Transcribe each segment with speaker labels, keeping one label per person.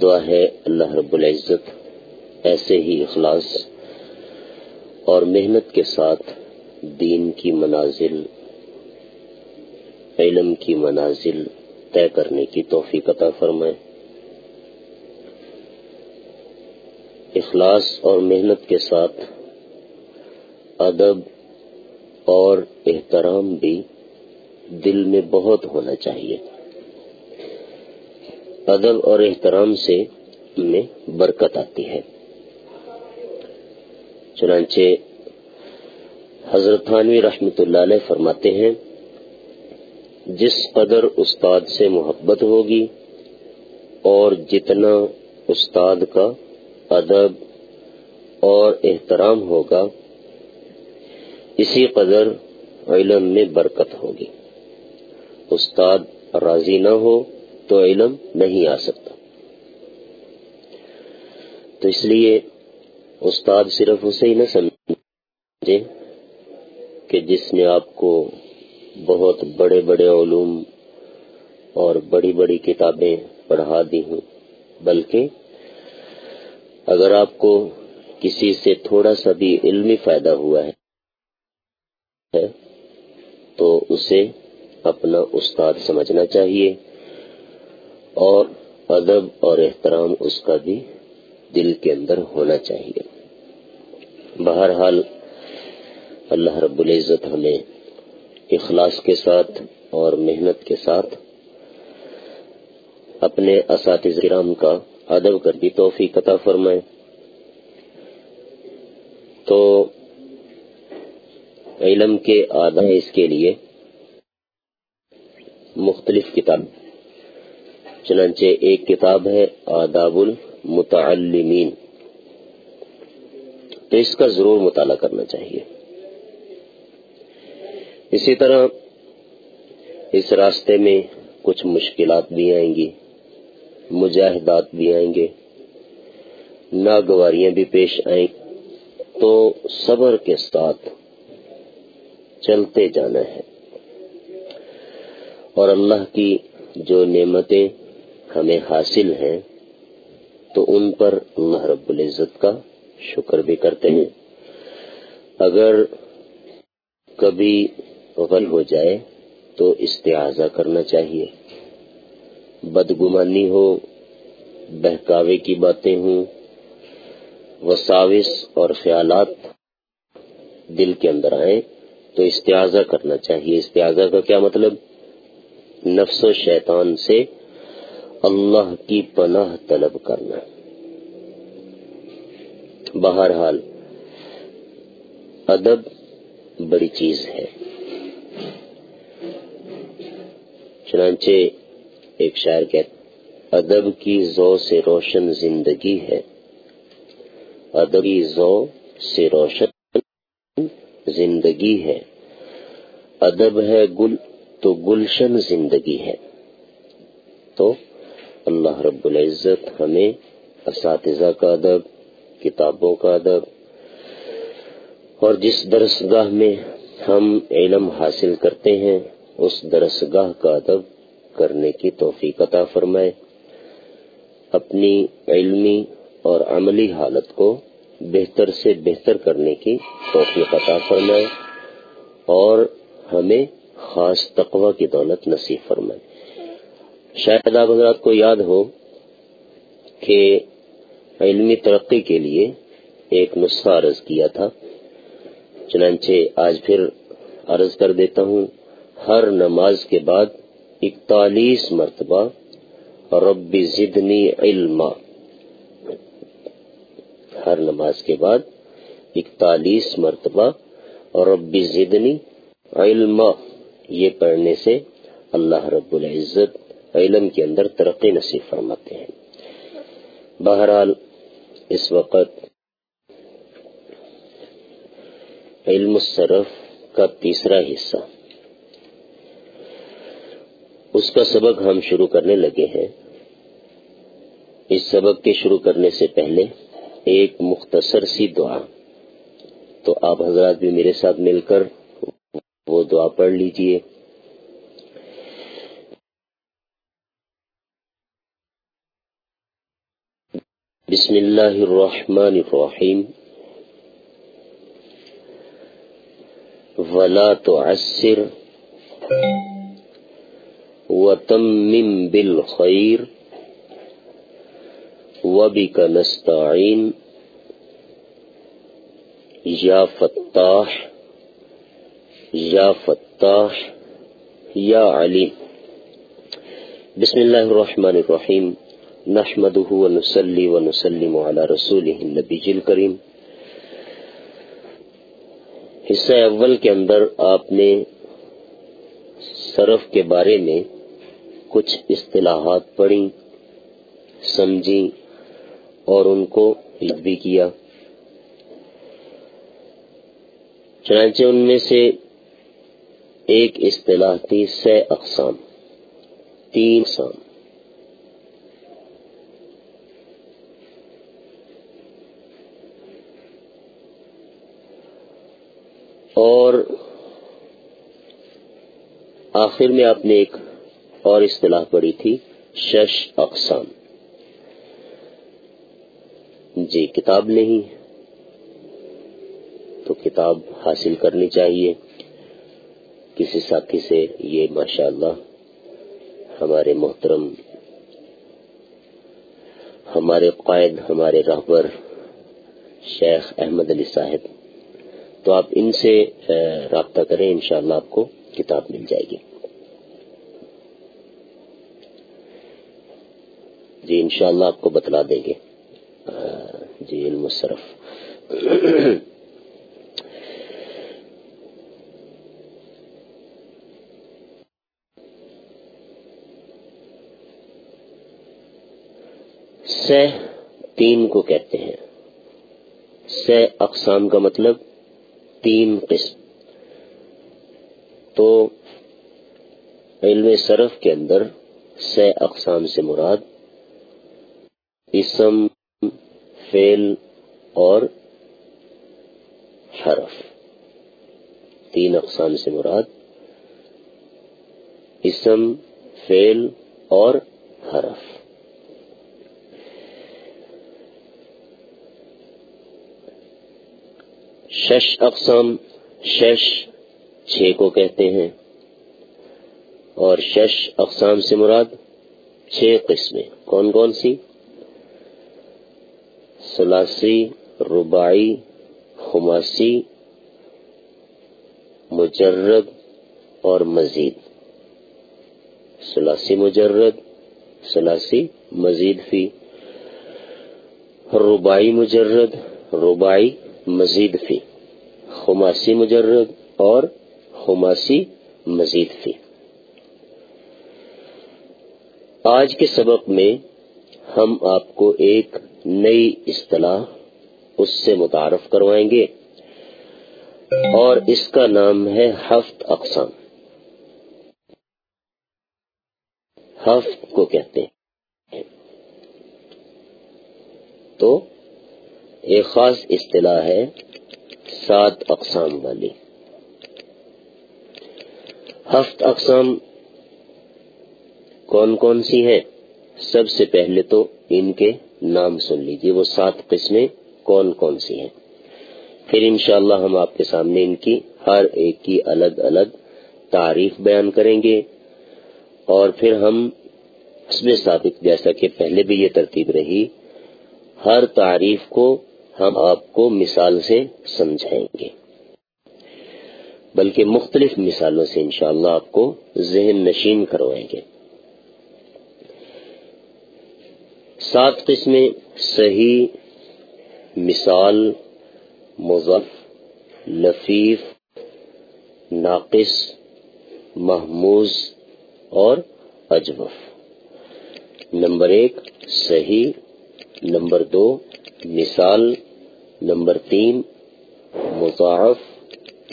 Speaker 1: دعا ہے اللہ رب العزت، ایسے ہی اخلاص اور محنت کے ساتھ دین کی منازل، علم کی منازل طے کرنے کی توفیق عطا فرمائے۔ اخلاص اور محنت کے ساتھ ادب اور احترام بھی دل میں بہت ہونا چاہیے۔ ادب اور احترام سے میں برکت آتی ہے۔ چنانچہ حضرت خانوی رحمت اللہ علیہ فرماتے ہیں، جس قدر استاد سے محبت ہوگی اور جتنا استاد کا ادب اور احترام ہوگا، اسی قدر علم میں برکت ہوگی۔ استاد راضی نہ ہو تو علم نہیں آ سکتا۔ تو اس لیے استاد صرف اسے ہی نہ سمجھے کہ جس نے آپ کو بہت بڑے بڑے علوم اور بڑی بڑی کتابیں پڑھا دی ہوں، بلکہ اگر آپ کو کسی سے تھوڑا سا بھی علمی فائدہ ہوا ہے، تو اسے اپنا استاد سمجھنا چاہیے۔ اور ادب اور احترام اس کا بھی دل کے اندر ہونا چاہیے۔ بہرحال اللہ رب العزت ہمیں اخلاص کے ساتھ اور محنت کے ساتھ اپنے اساتذ کرام کا ادب کر بھی توفیق عطا فرمائے۔ تو علم کے آدھا اس کے لیے مختلف کتاب چنانچہ ایک کتاب ہے، آداب المتعلمین۔ تو اس کا ضرور مطالعہ کرنا چاہیے۔ اسی طرح اس راستے میں کچھ مشکلات بھی آئیں گی، مجاہدات بھی آئیں گے، ناگواریاں بھی پیش آئیں۔ تو صبر کے ساتھ چلتے جانا ہے۔ اور اللہ کی جو نعمتیں ہمیں حاصل ہیں، تو ان پر اللہ رب العزت کا شکر بھی کرتے ہیں۔ اگر کبھی غل ہو جائے، تو استعاذہ کرنا چاہیے۔ بدگمانی ہو، بہکاوے کی باتیں ہوں، وساوس اور خیالات دل کے اندر آئیں، تو استعاذہ کرنا چاہیے۔ استعاذہ کا کیا مطلب؟ نفس و شیطان سے اللہ کی پناہ طلب کرنا۔ بہرحال، ادب بڑی چیز ہے۔ چنانچہ ایک شاعر کہتے ادب کی زو سے روشن زندگی ہے۔ ادبی زو سے روشن زندگی ہے۔ ادب ہے گل تو گلشن زندگی ہے۔ تو اللہ رب العزت ہمیں اساتذہ کا ادب، کتابوں کا ادب، اور جس درسگاہ میں ہم علم حاصل کرتے ہیں، اس درسگاہ کا ادب کرنے کی توفیق عطا فرمائے۔ اپنی علمی اور عملی حالت کو بہتر سے بہتر کرنے کی توفیق عطا فرمائے اور ہمیں خاص تقوی کی دولت نصیب فرمائے۔ شاید آپ حضرات کو یاد ہو کہ علمی ترقی کے لیے ایک نسخہ عرض کیا تھا، چنانچہ آج پھر عرض کر دیتا ہوں، ہر نماز کے بعد اکتالیس مرتبہ رب زدنی علما۔ ہر نماز کے بعد اکتالیس مرتبہ رب زدنی علما۔ یہ پڑھنے سے اللہ رب العزت علم کے اندر ترقی نصیب فرماتے ہیں۔ بہرحال، اس وقت علم الصرف کا تیسرا حصہ، اس کا سبق ہم شروع کرنے لگے ہیں۔ اس سبق کے شروع کرنے سے پہلے ایک مختصر سی دعا۔ تو آپ حضرات بھی میرے ساتھ مل کر وہ دعا پڑھ لیجیے۔ بسم الله الرحمن الرحيم. ولا تعسر وتمم بالخير وبك نستعين. یا فتاح یا فتاح یا علی بسم اللہ الرحمن الرحیم نحمده ونسلی ونسلم على رسوله النبی جل کریم حصہ اول کے اندر آپ نے صرف کے بارے میں کچھ اصطلاحات پڑھی، سمجھی اور ان کو بھی کیا۔ چنانچہ ان میں سے ایک اصطلاح تھی سہ اقسام، تین اقسام۔ اور آخر میں آپ نے ایک اور اصطلاح پڑھی تھی، شش اقسام۔ جی کتاب نہیں، تو کتاب حاصل کرنی چاہیے۔ کسی ساتھی سے یہ ماشاء اللہ ہمارے محترم، ہمارے قائد، ہمارے رہبر شیخ احمد علی صاحب تو آپ ان سے رابطہ کریں، انشاءاللہ آپ کو کتاب مل جائے گی۔ جی انشاءاللہ آپ کو بتلا دیں گے۔ جی علم صرف سہ تین کو کہتے ہیں۔ سہ اقسام کا مطلب تین قسم۔ تو علم صرف کے اندر سہ اقسام سے مراد اسم فیل اور حرف۔ تین اقسام سے مراد اسم فیل اور حرف۔ شش اقسام، شش چھ کو کہتے ہیں۔ اور شش اقسام سے مراد چھ قسمیں۔ کون کون سی؟ سلاسی ربائی خماسی، مجرد اور مزید۔ سلاسی مجرد سلاسی مزید فی۔ ربائی مجرد ربائی مزید فی۔ خماسی مجرد اور خماسی مزید فی۔ آج کے سبق میں ہم آپ کو ایک نئی اصطلاح اس سے متعارف کروائیں گے اور اس کا نام ہے ہفت اقسام۔ ہفت کو کہتے ہیں۔ تو ایک خاص اصطلاح ہے سات اقسام والی۔ ہفت اقسام کون کون سی ہیں؟ سب سے پہلے تو ان کے نام سن لیجیے وہ سات قسمیں کون کون سی ہیں؟ پھر انشاءاللہ ہم آپ کے سامنے ان کی ہر ایک کی الگ الگ تعریف بیان کریں گے۔ اور پھر ہم حسب ثابت، جیسا کہ پہلے بھی یہ ترتیب رہی، ہر تعریف کو ہم آپ کو مثال سے سمجھائیں گے۔ بلکہ مختلف مثالوں سے انشاءاللہ آپ کو ذہن نشین کروائیں گے۔ سات قسمیں صحیح، مثال مضف لفیف ناقص، محموز اور اجوف نمبر ایک، صحیح۔ نمبر دو، مثال نمبر تین، مضاعف،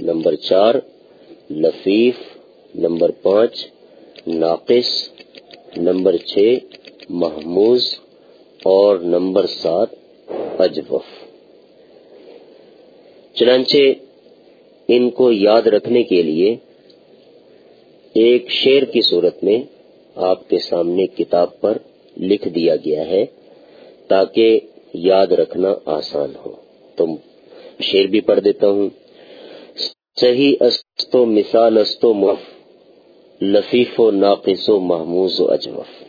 Speaker 1: نمبر چار، لفیف، نمبر پانچ، ناقص، نمبر چھ، محموز، اور نمبر سات، اجوف۔ چنانچہ، ان کو یاد رکھنے کے لیے ایک شیر کی صورت میں آپ کے سامنے کتاب پر لکھ دیا گیا ہے تاکہ یاد رکھنا آسان ہو۔ تو شیر بھی پڑھ دیتا ہوں۔ صحیح استو مثال استو مف لفیف و ناقص و محموز و اجوف۔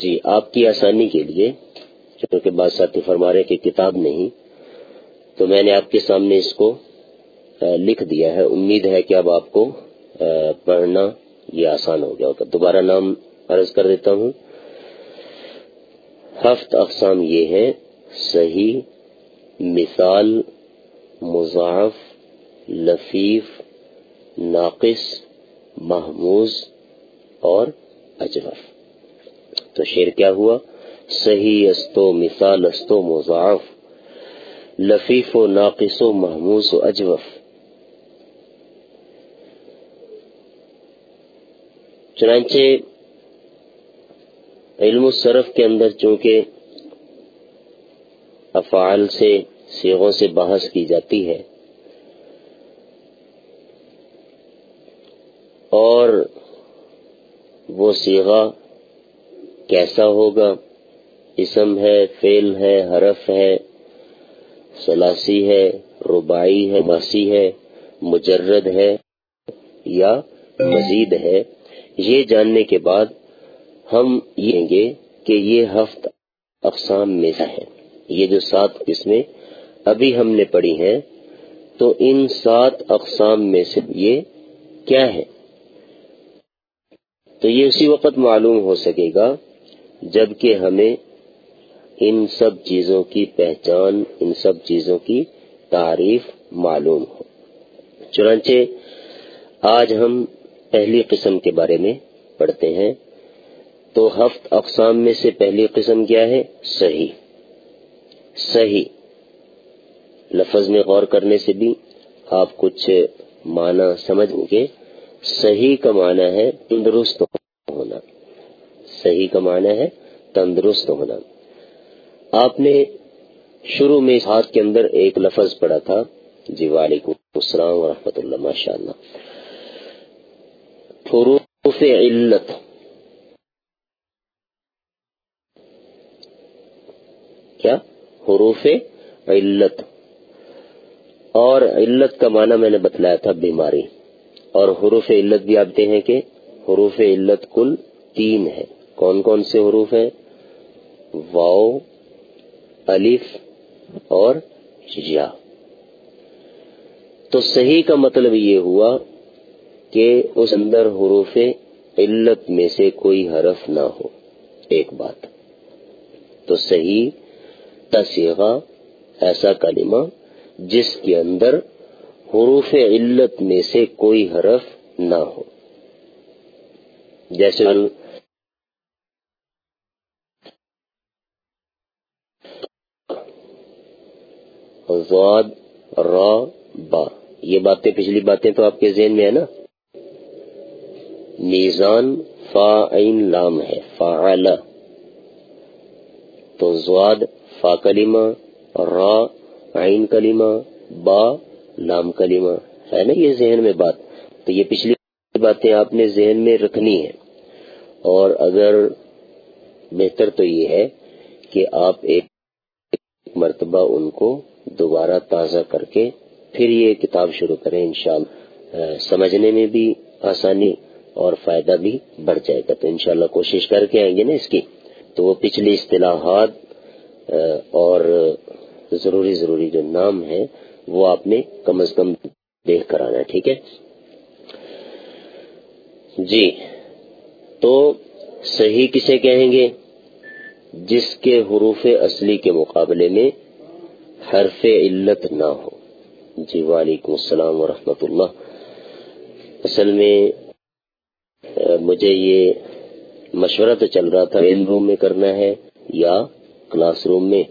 Speaker 1: جی آپ کی آسانی کے لیے کیونکہ بعض ساتھی فرما رہے کہ کتاب نہیں، تو میں نے آپ کے سامنے اس کو لکھ دیا ہے۔ امید ہے کہ اب آپ کو پڑھنا یہ آسان ہو گیا ہوگا۔ دوبارہ نام عرض کر دیتا ہوں۔ ہفت اقسام یہ ہے صحیح، مثال مضاف لفیف، ناقص، محموز اور اجرف۔ تو شیر کیا ہوا؟ صحیح استو مثال استو مضاف لفیف و ناقص و محموس و اجوف۔ چنانچہ علم الصرف کے اندر چونکہ افعال سے، سیغوں سے بحث کی جاتی ہے، اور وہ سیغا کیسا ہوگا؟ اسم ہے فیل ہے، حرف ہے، سلاسی ہے ربائی ہے بسی ہے، مجرد ہے یا مزید ہے۔ یہ جاننے کے بعد ہم یہ گے کہ یہ ہفت اقسام میں سے ہے۔ یہ جو سات قسمیں ابھی ہم نے پڑھی ہیں، تو ان سات اقسام میں سے یہ کیا ہے؟ تو یہ اسی وقت معلوم ہو سکے گا جبکہ ہمیں ان سب چیزوں کی پہچان، ان سب چیزوں کی تعریف معلوم ہو۔ چنانچہ آج ہم پہلی قسم کے بارے میں پڑھتے ہیں۔ تو ہفت اقسام میں سے پہلی قسم کیا ہے؟ صحیح۔ صحیح۔ لفظ میں غور کرنے سے بھی آپ کچھ معنی سمجھ گے۔ صحیح کا معنی ہے تندرست۔ صحیح کا معنی ہے تندرست ہونا۔ آپ نے شروع میں اس ہاتھ کے اندر ایک لفظ پڑھا تھا جی وعلیکم السلام ورحمۃ اللہ ماشاء اللہ حروف علت۔ کیا؟ حروف علت۔ اور علت کا معنی میں نے بتلایا تھا بیماری۔ اور حروف علت بھی آپ ہیں کہ حروف علت کل تین ہے۔ کون کون سے حروف ہیں؟ واؤ الف اور یا۔ تو صحیح کا مطلب یہ ہوا کہ اس اندر حروف علت میں سے کوئی حرف نہ ہو، ایک بات۔ تو صحیح تصیغہ ایسا کلمہ جس کے اندر حروف علت میں سے کوئی حرف نہ ہو۔ جیسے زواد را، با. یہ باتیں، پچھلی باتیں تو آپ کے ذہن میں ہے نا؟ میزان فا عین لام ہے فا تو زواد، فا کلیمہ را، عین کلیمہ با، لام کلیمہ ہے نا یہ ذہن میں بات؟ تو یہ پچھلی باتیں آپ نے ذہن میں رکھنی ہے اور اگر بہتر تو یہ ہے کہ آپ ایک مرتبہ ان کو دوبارہ تازہ کر کے پھر یہ کتاب شروع کریں، انشاءاللہ سمجھنے میں بھی آسانی اور فائدہ بھی بڑھ جائے گا۔ تو انشاءاللہ کوشش کر کے آئیں گے نا اس کی۔ تو وہ پچھلی اصطلاحات اور ضروری ضروری جو نام ہے وہ آپ نے کم از کم دیکھ کر آنا، ٹھیک ہے؟ جی تو صحیح کسے کہیں گے؟ جس کے حروف اصلی کے مقابلے میں حرف علت نہ ہو۔ جی وعلیکم السلام ورحمۃ اللہ۔ اصل میں مجھے یہ مشورہ تو چل رہا تھا مین روم میں کرنا ہے یا کلاس روم میں۔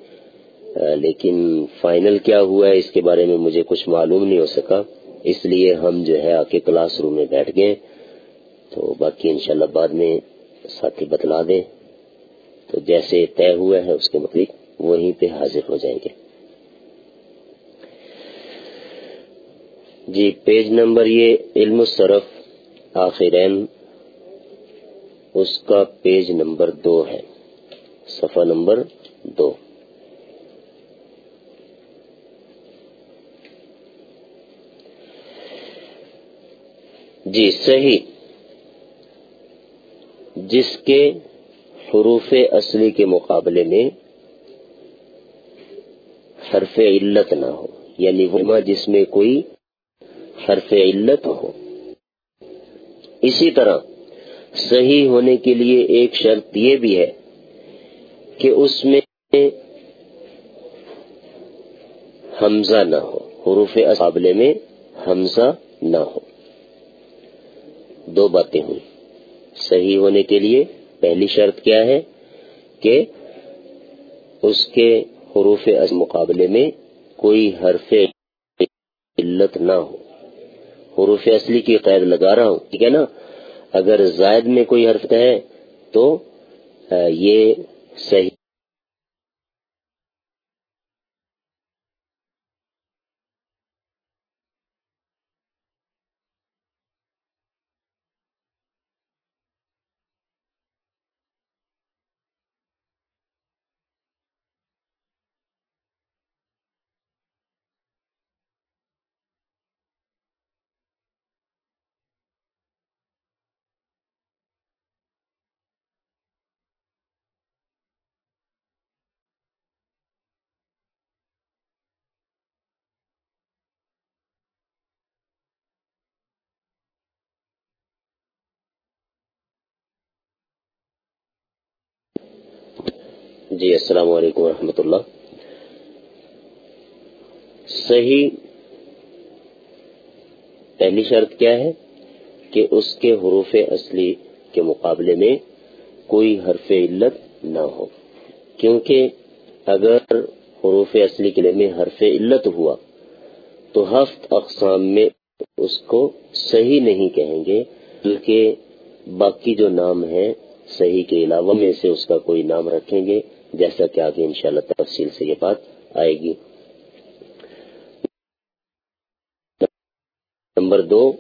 Speaker 1: لیکن فائنل کیا ہوا ہے، اس کے بارے میں مجھے کچھ معلوم نہیں ہو سکا۔ اس لیے ہم جو ہے آ کے کلاس روم میں بیٹھ گئے۔ تو باقی انشاءاللہ بعد میں ساتھی بتلا دیں۔ تو جیسے طے ہوا ہے، اس کے مطابق وہیں پہ حاضر ہو جائیں گے۔ جی پیج نمبر یہ علم الصرف آخرین، اس کا پیج نمبر دو ہے، صفحہ نمبر دو۔ جی صحیح۔ جس کے حروف اصلی کے مقابلے میں حرف علت نہ ہو یعنی وہ جس میں کوئی حرف علت ہو۔ اسی طرح صحیح ہونے کے لیے ایک شرط یہ بھی ہے کہ اس میں حمزہ نہ ہو۔ حروف مقابلے میں حمزہ نہ ہو۔ دو باتیں ہوئی۔ صحیح ہونے کے لیے پہلی شرط کیا ہے کہ اس کے حروف مقابلے میں کوئی حرف علت نہ ہو۔ حروف اصلی کی قید لگا رہا ہوں، ٹھیک ہے نا؟ اگر زائد میں کوئی حرف ہے تو یہ صحیح جی السلام علیکم ورحمۃ اللہ۔ صحیح پہلی شرط کیا ہے کہ اس کے حروف اصلی کے مقابلے میں کوئی حرف علت نہ ہو، کیونکہ اگر حروف اصلی کے میں حرف علت ہوا تو ہفت اقسام میں اس کو صحیح نہیں کہیں گے، بلکہ باقی جو نام ہے صحیح کے علاوہ میں سے اس کا کوئی نام رکھیں گے۔ جیسا کہ آگے انشاءاللہ تفصیل سے یہ بات آئے گی۔ نمبر دو،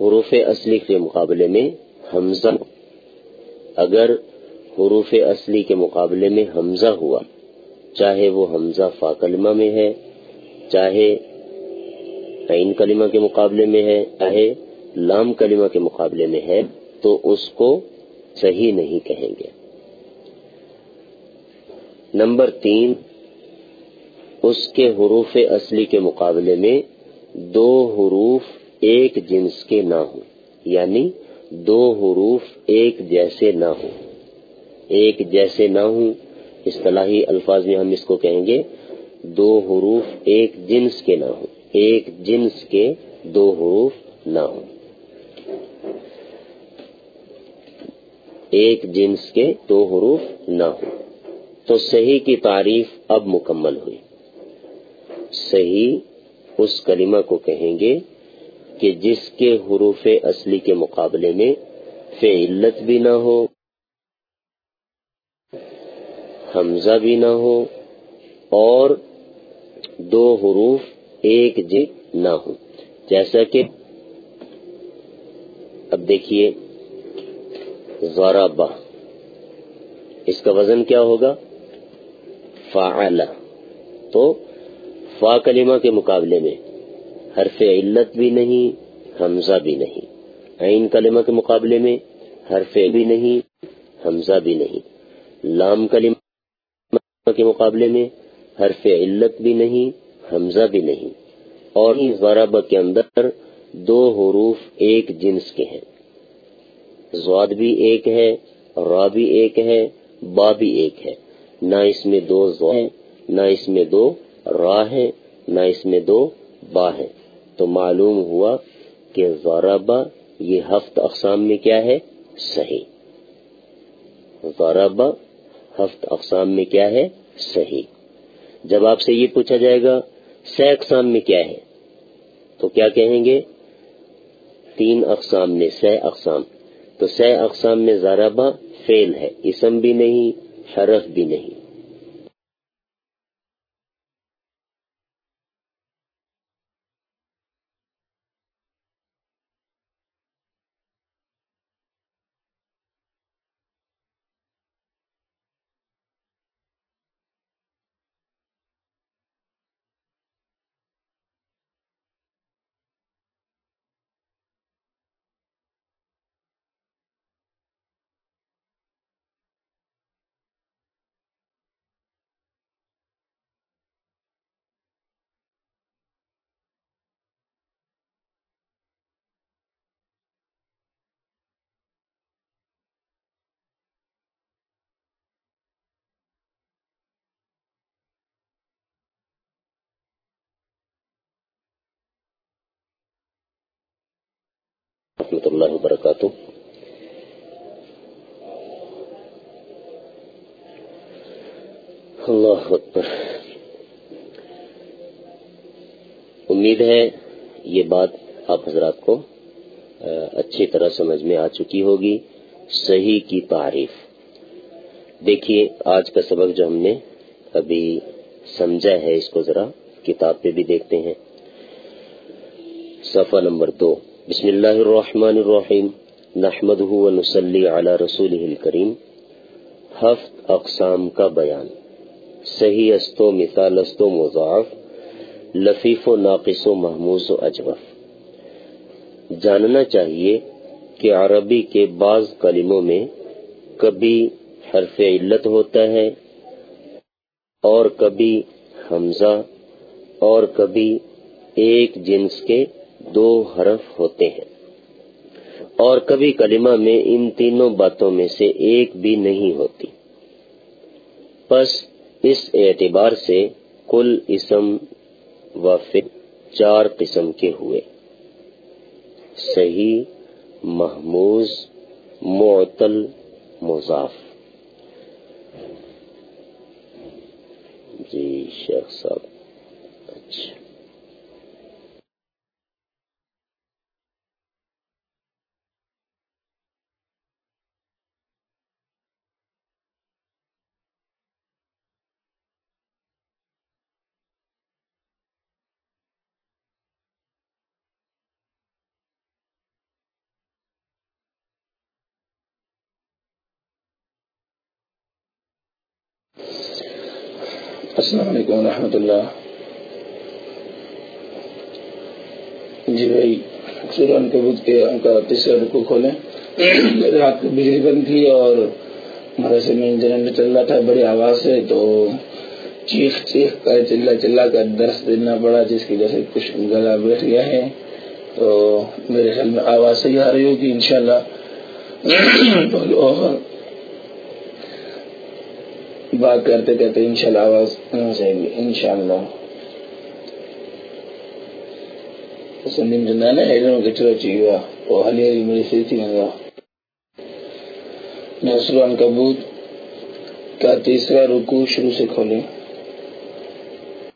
Speaker 1: حروف اصلی کے مقابلے میں حمزہ۔ اگر حروف اصلی کے مقابلے میں حمزہ ہوا، چاہے وہ حمزہ فا کلمہ میں ہے، چاہے عین کلمہ کے مقابلے میں ہے، چاہے لام کلمہ کے مقابلے میں ہے، تو اس کو صحیح نہیں کہیں گے۔ نمبر تین، اس کے حروف اصلی کے مقابلے میں دو حروف ایک جنس کے نہ ہوں یعنی دو حروف ایک جیسے نہ ہوں۔ ایک جیسے نہ ہوں، اصطلاحی الفاظ میں ہم اس کو کہیں گے، دو حروف ایک جنس کے نہ ہوں۔ ایک جنس کے دو حروف نہ ہوں۔ ایک جنس کے دو حروف نہ ہوں۔ تو صحیح کی تعریف اب مکمل ہوئی۔ صحیح اس کلمہ کو کہیں گے کہ جس کے حروف اصلی کے مقابلے میں فعلت بھی نہ ہو، حمزہ بھی نہ ہو، اور دو حروف ایک جی نہ ہو جیسا کہ اب دیکھیے زورابا اس کا وزن کیا ہوگا؟ فعل تو فا کلمہ کے مقابلے میں حرف علت بھی نہیں، حمزہ بھی نہیں. عین کلمہ کے مقابلے میں حرف بھی نہیں، حمزہ بھی نہیں. لام کلمہ کے مقابلے میں حرف علت بھی نہیں، حمزہ بھی نہیں. اور ضرب کے اندر دو حروف ایک جنس کے ہیں. زواد بھی ایک ہے، را بھی ایک ہے، با بھی ایک ہے. نہ اس میں دو زو ہے نہ اس میں دو را ہے نہ اس میں دو با ہے تو معلوم ہوا کہ ضربا یہ ہفت اقسام میں کیا ہے؟ صحیح۔ ضرب ہفت اقسام میں کیا ہے؟ صحیح۔ جب آپ سے یہ پوچھا جائے گا سہ اقسام میں کیا ہے؟ تو کیا کہیں گے؟ تین اقسام میں سہ اقسام۔ تو سہ اقسام میں زارابا فیل ہے، اسم بھی نہیں شرف بھی نہیں۔ رحمۃ اللہ وبرکاتہ۔ اللہ اکبر۔ امید ہے یہ بات آپ حضرات کو اچھی طرح سمجھ میں آ چکی ہوگی۔ صحیح کی تعریف۔ دیکھیے، آج کا سبق جو ہم نے ابھی سمجھا ہے، اس کو ذرا کتاب پہ بھی دیکھتے ہیں۔ صفحہ نمبر دو۔ بسم اللہ الرحمن الرحیم۔ نحمده ونصلي على رسوله الكریم ہفت اقسام کا بیان۔ صحیح استو مثال استو مضاعف، لفیف و ناقص و محموز و اجوف جاننا چاہیے کہ عربی کے بعض کلموں میں کبھی حرف علت ہوتا ہے اور کبھی حمزہ اور کبھی ایک جنس کے دو حرف ہوتے ہیں۔ اور کبھی کلمہ میں ان تینوں باتوں میں سے ایک بھی نہیں ہوتی۔ بس اس اعتبار سے کل اسم و فر چار قسم کے ہوئے۔ صحیح، محموز، معطل، مضاف۔ جی شیخ صاحب اچھا۔
Speaker 2: السلام علیکم ورحمۃ اللہ۔ جی بھائی سورن کبوت کے ان کا تیسرا رکو کھولیں۔ رات کو بجلی بند تھی اور مدرسے میں جنرل چل رہا تھا، بڑی آواز سے تو چیخ چیخ کر چلا چلا کر درس دینا پڑا، جس کی وجہ سے کچھ گلا بیٹھ گیا ہے۔ تو میرے خیال میں آواز صحیح آ رہی ہوگی انشاءاللہ۔ اور بات کرتے کرتے انشاءاللہ آواز ہو جائے گی، انشاءاللہ۔ سندیم جنانا ہے کہ چلو چاہیے وہ حالی حالی میری صحیح تھی گا نسران کبوت کا تیسرا رکو شروع سے کھولیں۔